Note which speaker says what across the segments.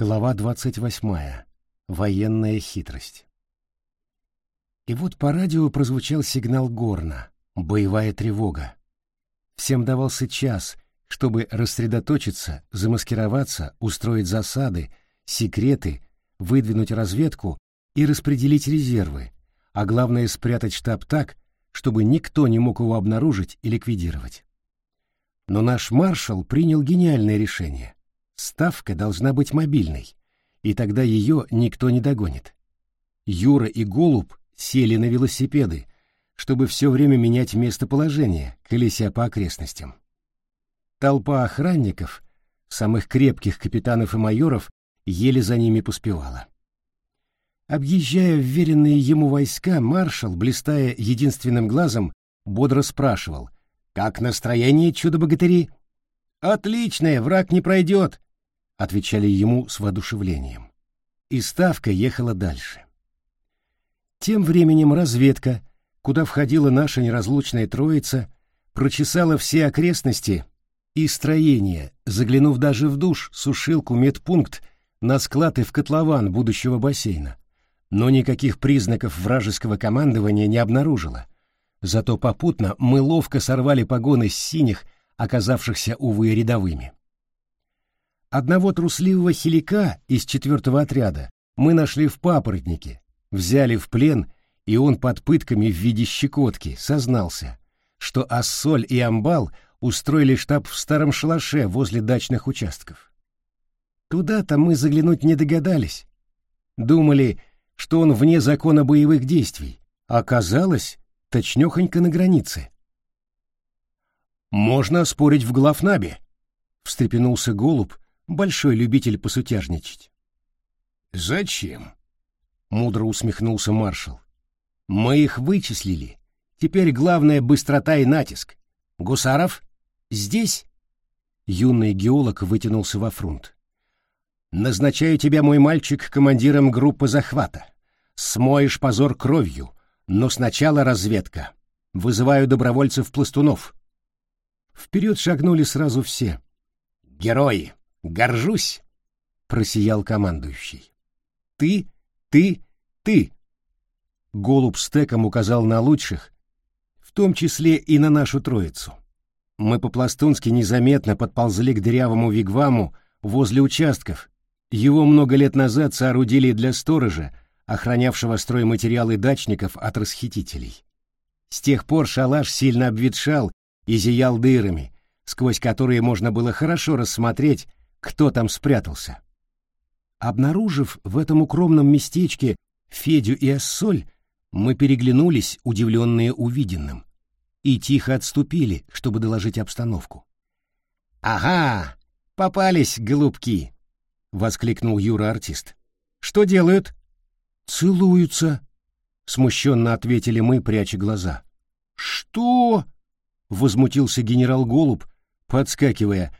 Speaker 1: Глава двадцать восьмая. Военная хитрость. И вот по радио прозвучал сигнал горна, боевая тревога. Всем давался час, чтобы рассредоточиться, замаскироваться, устроить засады, секреты, выдвинуть разведку и распределить резервы, а главное спрятать штаб так, чтобы никто не мог его обнаружить и ликвидировать. Но наш маршал принял гениальное решение. Ставка должна быть мобильной, и тогда ее никто не догонит. Юра и Голуб сели на велосипеды, чтобы все время менять местоположение, колеся по окрестностям. Толпа охранников, самых крепких капитанов и майоров, еле за ними поспевала. Объезжая вверенные ему войска, маршал, блистая единственным глазом, бодро спрашивал, «Как настроение, чудо-богатыри?» «Отличное, враг не пройдет», — отвечали ему с воодушевлением. И ставка ехала дальше. Тем временем разведка, куда входила наша неразлучная троица, прочесала все окрестности и строения, заглянув даже в душ, сушилку, медпункт, на склад и в котлован будущего бассейна но никаких признаков вражеского командования не обнаружила. Зато попутно мы ловко сорвали погоны с синих, оказавшихся, увы, рядовыми. Одного трусливого хилика из четвертого отряда мы нашли в папоротнике, взяли в плен, и он под пытками в виде щекотки сознался, что Ассоль и Амбал устроили штаб в старом шалаше возле дачных участков. Туда-то мы заглянуть не догадались. Думали, что он вне закона боевых действий, оказалось точнёхонько на границе. «Можно спорить в главнабе», — встрепенулся Голуб, большой любитель посутяжничать. «Зачем?» — мудро усмехнулся маршал. «Мы их вычислили. Теперь главное — быстрота и натиск. Гусаров? Здесь?» Юный геолог вытянулся во фронт. Назначаю тебя, мой мальчик, командиром группы захвата. Смоешь позор кровью, но сначала разведка. Вызываю добровольцев-пластунов. Вперед шагнули сразу все. Герои, горжусь, просиял командующий. Ты, ты, ты. Голуб стеком указал на лучших, в том числе и на нашу троицу. Мы по-пластунски незаметно подползли к дырявому вигваму возле участков, его много лет назад соорудили для сторожа, охранявшего стройматериалы дачников от расхитителей. С тех пор шалаш сильно обветшал и зиял дырами, сквозь которые можно было хорошо рассмотреть, кто там спрятался. Обнаружив в этом укромном местечке Федю и Ассоль, мы переглянулись, удивленные увиденным, и тихо отступили, чтобы доложить обстановку. «Ага, попались, голубки!» — воскликнул Юра-артист. «Что делают?» «Целуются», — смущенно ответили мы, пряча глаза. «Что?» — возмутился генерал Голуб, подскакивая.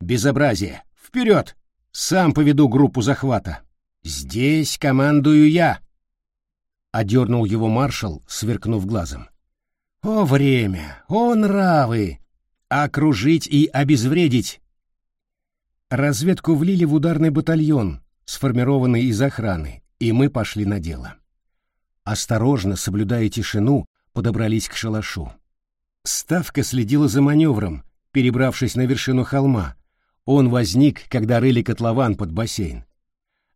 Speaker 1: «Безобразие! Вперед! Сам поведу группу захвата. Здесь командую я!» Одернул его маршал, сверкнув глазом. «О время! О нравы! Окружить и обезвредить! Разведку влили в ударный батальон, сформированный из охраны, и мы пошли на дело. Осторожно, соблюдая тишину, подобрались к шалашу. Ставка следила за маневром, перебравшись на вершину холма. Он возник, когда рыли котлован под бассейн.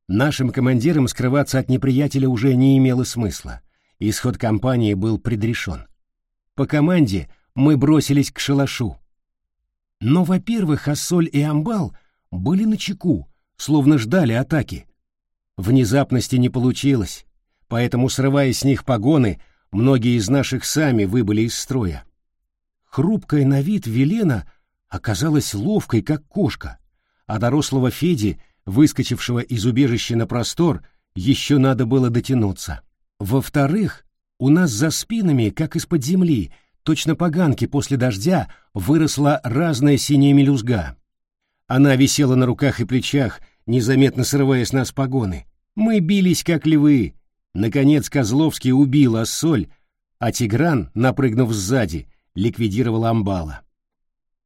Speaker 1: Нашим командирам скрываться от неприятеля уже не имело смысла. Исход кампании был предрешен. По команде мы бросились к шалашу. Но, во-первых, Ассоль и Амбал — были на чеку, словно ждали атаки. Внезапности не получилось, поэтому, срывая с них погоны, многие из наших сами выбыли из строя. Хрупкая на вид Велена оказалась ловкой, как кошка, а дорослого Феди, выскочившего из убежища на простор, еще надо было дотянуться. Во-вторых, у нас за спинами, как из-под земли, точно поганки после дождя, выросла разная синяя мелюзга. Она висела на руках и плечах, незаметно срывая с нас погоны. Мы бились, как львы. Наконец Козловский убил Ассоль, а Тигран, напрыгнув сзади, ликвидировал Амбала.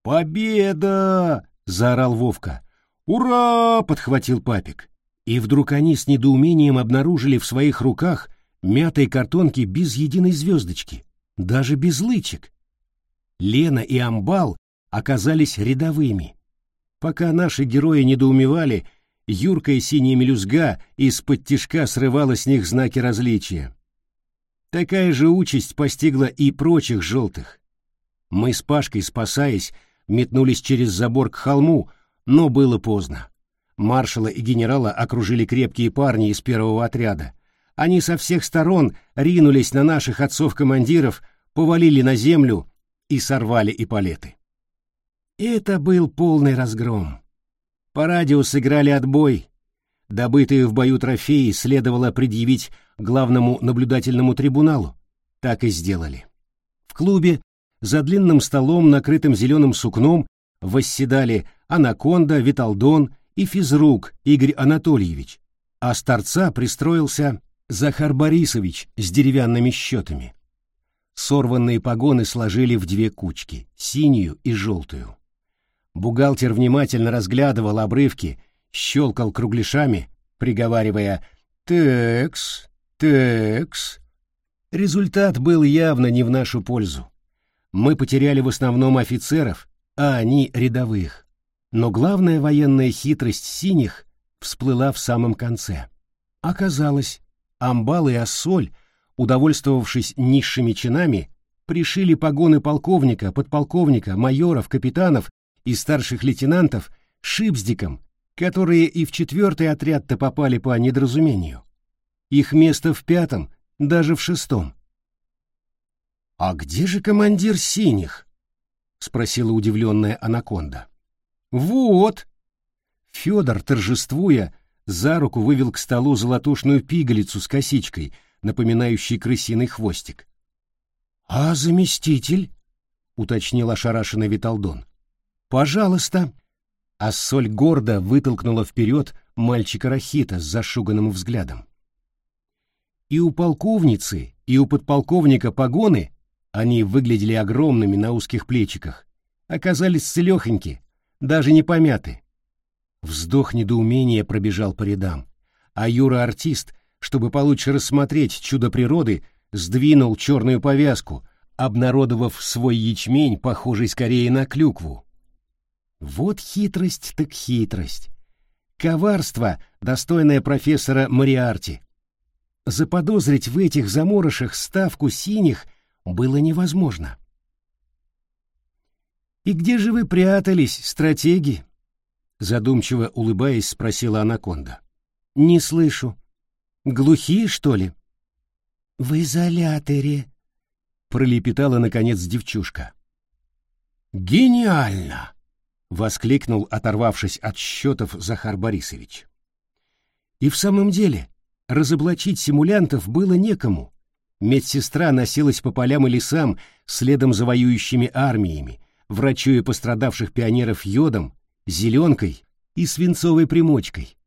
Speaker 1: «Победа!» — заорал Вовка. «Ура!» — подхватил папик. И вдруг они с недоумением обнаружили в своих руках мятые картонки без единой звездочки, даже без лычек. Лена и Амбал оказались рядовыми. Пока наши герои недоумевали, юркая синяя мелюзга из-под тишка срывала с них знаки различия. Такая же участь постигла и прочих желтых. Мы с Пашкой, спасаясь, метнулись через забор к холму, но было поздно. Маршала и генерала окружили крепкие парни из первого отряда. Они со всех сторон ринулись на наших отцов-командиров, повалили на землю и сорвали эполеты. Это был полный разгром. По радио сыграли отбой. Добытые в бою трофеи следовало предъявить главному наблюдательному трибуналу. Так и сделали. В клубе за длинным столом, накрытым зеленым сукном, восседали Анаконда, Виталдон и физрук Игорь Анатольевич, а с торца пристроился Захар Борисович с деревянными счетами. Сорванные погоны сложили в две кучки, синюю и желтую. Бухгалтер внимательно разглядывал обрывки, щелкал кругляшами, приговаривая «Текс, текс». Результат был явно не в нашу пользу. Мы потеряли в основном офицеров, а они рядовых. Но главная военная хитрость синих всплыла в самом конце. Оказалось, Амбал и Ассоль, удовольствовавшись низшими чинами, пришили погоны полковника, подполковника, майоров, капитанов и старших лейтенантов шипздикам, которые и в четвертый отряд-то попали по недоразумению. Их место в пятом, даже в шестом. «А где же командир синих?» — спросила удивленная анаконда. «Вот!» Федор, торжествуя, за руку вывел к столу золотушную пигалицу с косичкой, напоминающей крысиный хвостик. «А заместитель?» — уточнил ошарашенный Виталдон. «Пожалуйста». А соль гордо вытолкнула вперед мальчика Рахита с зашуганным взглядом. И у полковницы, и у подполковника погоны, они выглядели огромными на узких плечиках, оказались целехоньки, даже не помяты. Вздох недоумения пробежал по рядам, а Юра-артист, чтобы получше рассмотреть чудо природы, сдвинул черную повязку, обнародовав свой ячмень, похожий скорее на клюкву. Вот хитрость так хитрость. Коварство, достойное профессора Мариарти. Заподозрить в этих заморышах ставку синих было невозможно. «И где же вы прятались, стратеги?» Задумчиво улыбаясь, спросила Анаконда. «Не слышу. Глухие, что ли?» «В изоляторе», — пролепетала, наконец, девчушка. «Гениально!» — воскликнул, оторвавшись от счетов Захар Борисович. И в самом деле, разоблачить симулянтов было некому. Медсестра носилась по полям и лесам следом за воюющими армиями, врачуя пострадавших пионеров йодом, зеленкой и свинцовой примочкой.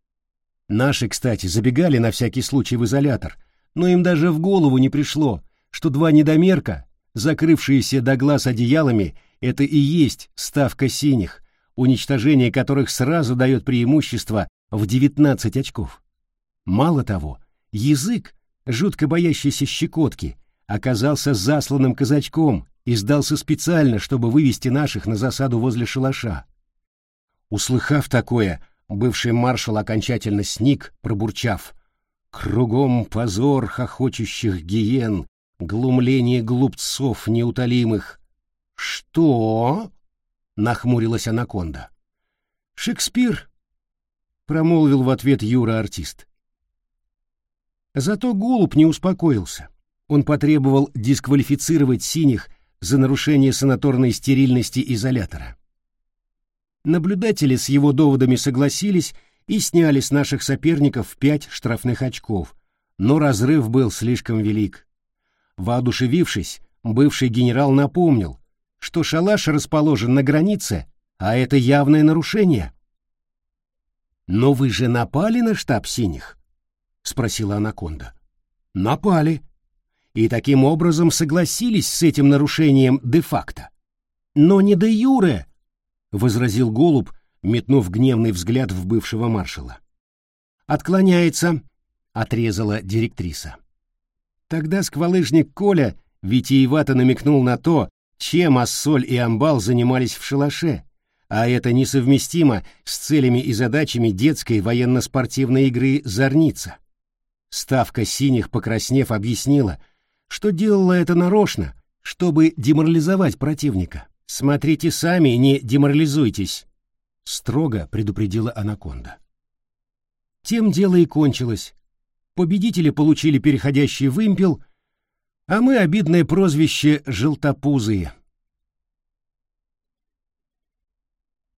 Speaker 1: Наши, кстати, забегали на всякий случай в изолятор, но им даже в голову не пришло, что два недомерка, закрывшиеся до глаз одеялами, это и есть ставка синих, уничтожение которых сразу дает преимущество в 19 очков. Мало того, язык, жутко боящийся щекотки, оказался засланным казачком и сдался специально, чтобы вывести наших на засаду возле шалаша. Услыхав такое, бывший маршал окончательно сник, пробурчав. Кругом позор хохочущих гиен, глумление глупцов неутолимых. «Что?» — нахмурилась анаконда. «Шекспир», — промолвил в ответ Юра-артист. Зато голубь не успокоился. Он потребовал дисквалифицировать синих за нарушение санаторной стерильности изолятора. Наблюдатели с его доводами согласились и сняли с наших соперников пять штрафных очков, но разрыв был слишком велик. Воодушевившись, бывший генерал напомнил, что шалаш расположен на границе, а это явное нарушение. «Но вы же напали на штаб синих?» — спросила Анаконда. «Напали», и таким образом согласились с этим нарушением де-факто. Но не де юре, — возразил Голуб, метнув гневный взгляд в бывшего маршала. отклоняется, отрезала директриса. Тогда сквалыжник Коля витиевато намекнул на то, чем Ассоль и Амбал занимались в шалаше, а это несовместимо с целями и задачами детской военно-спортивной игры «Зорница». Ставка синих, покраснев, объяснила, что делала это нарочно, чтобы деморализовать противника. «Смотрите сами, не деморализуйтесь», — строго предупредила Анаконда. Тем дело и кончилось. Победители получили переходящий вымпел, а мы обидное прозвище «желтопузые».